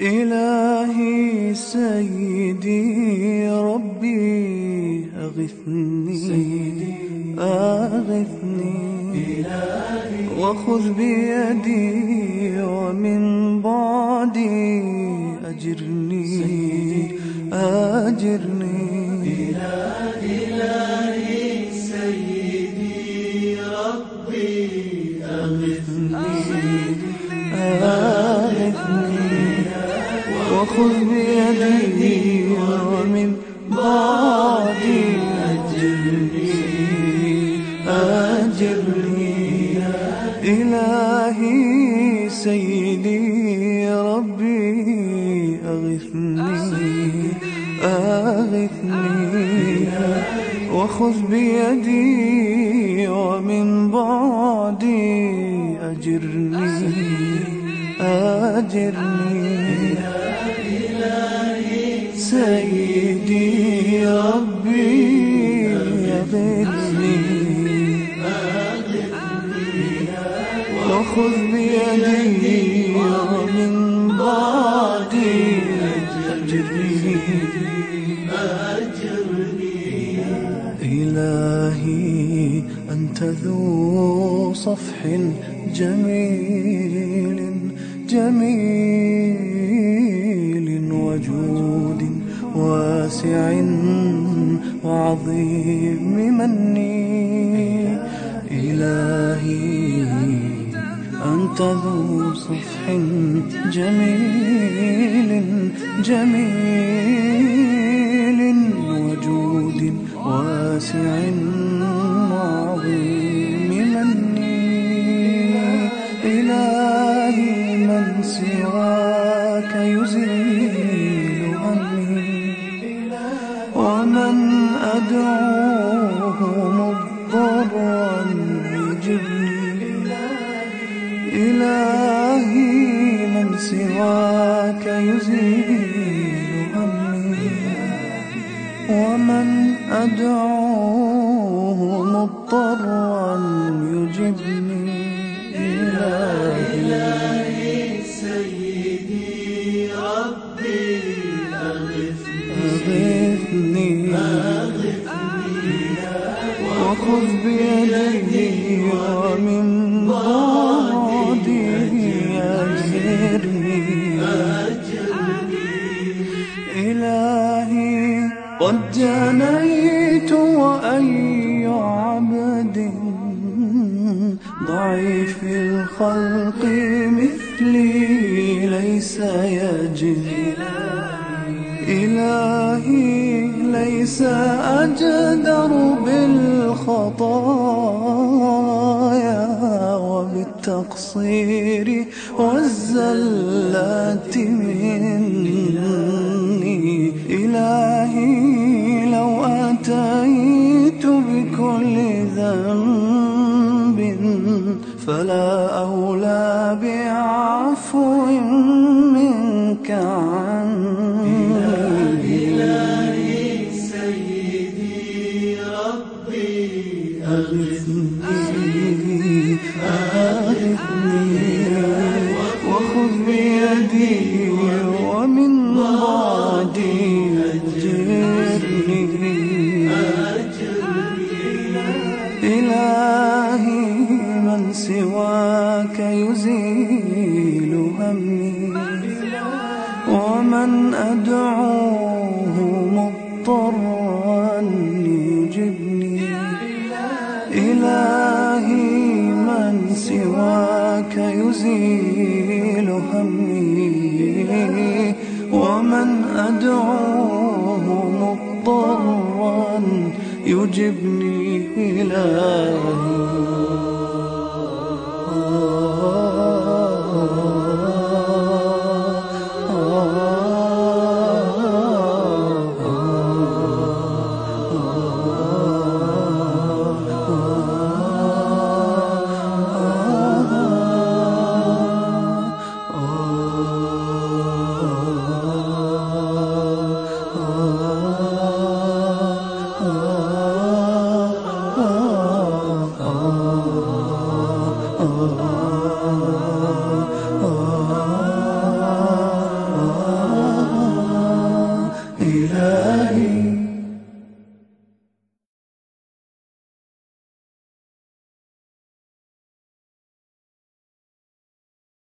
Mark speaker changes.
Speaker 1: إلهي سيدي ربي أغثني أغثني. وخذ بيدي ومن بعدي أجرني أجرني. وخذ بيدي ومن بعدي أجرني أجرني إلهي سيدي ربي أغثني أغثني وخذ بيدي ومن بعدي أجرني أجرني سيدي ربي أغثني وخذ بيدي ومن بعدي أجرني. إلهي أنت ذو صفح جميل جميل وجود. واسع وعظيم مني. إلهي أنت ذو صفح جميل جميل وجود واسع وعظيم مني. إلهي من سواك يزيل أدعوه مضطرا يجبني إلهي
Speaker 2: سيدي ربي أغثني
Speaker 1: أغثني وخذ بيدي ومن بعدي أجرني. إلهي قد جنيت وأي عبد ضعيف الخلق مثلي ليس يجري إلهي ليس أجدر بالخطايا وبالتقصير والزلات فلا أولى بعفو منك عني
Speaker 2: إلهي سيدي ربي
Speaker 1: أغثني سواك يزيل همي. ومن أدعوه مضطرا يجبني. إلهي من سواك يزيل همي. ومن أدعوه مضطرا يجبني. إلهي